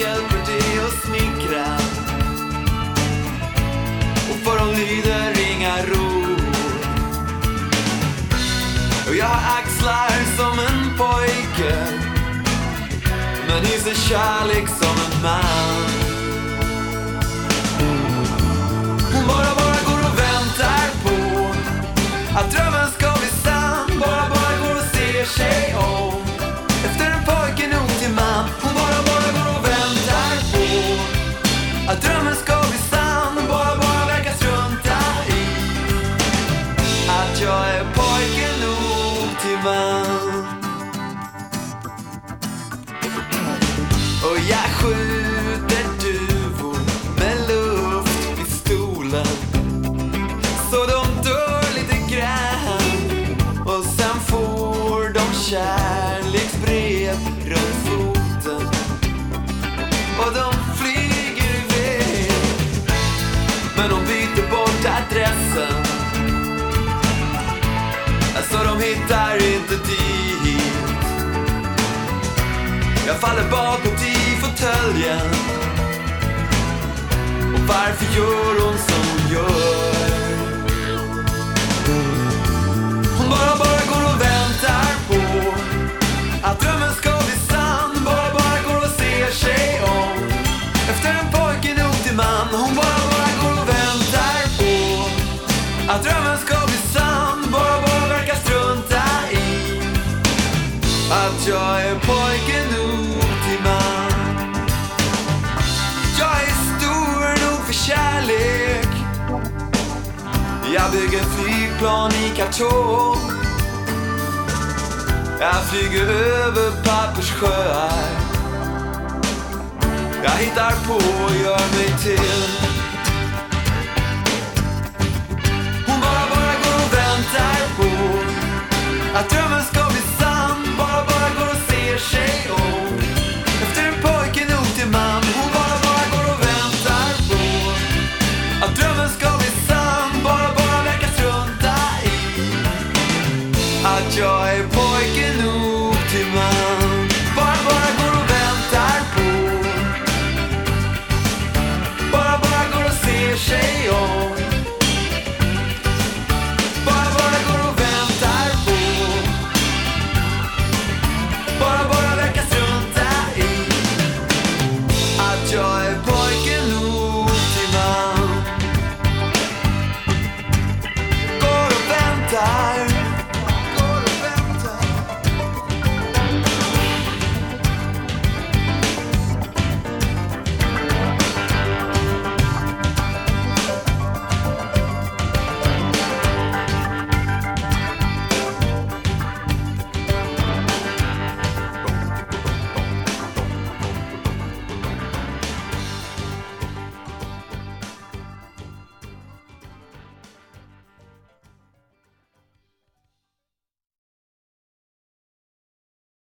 hjälper dig att snickra Och för hon lyder inga ror jag har axlar som en pojke Men hyser kärlek som en man. Hon bara, bara går och väntar på att kärleksbrev runt foten. Och de flyger iväg. Men de byter bort adressen. Så de hittar inte dit. Jag faller bakåt i fåtöljen Och varför gör hon så? Man. Hon bara, bara går och väntar på Att drömmen ska bli sann. Bara, bara verkar strunta i att jag är pojke nog till man. Jag är stor nog för kärlek. Jag bygger flygplan i kartong. Jag flyger över papperssjöar. Jag hittar på och gör er mig till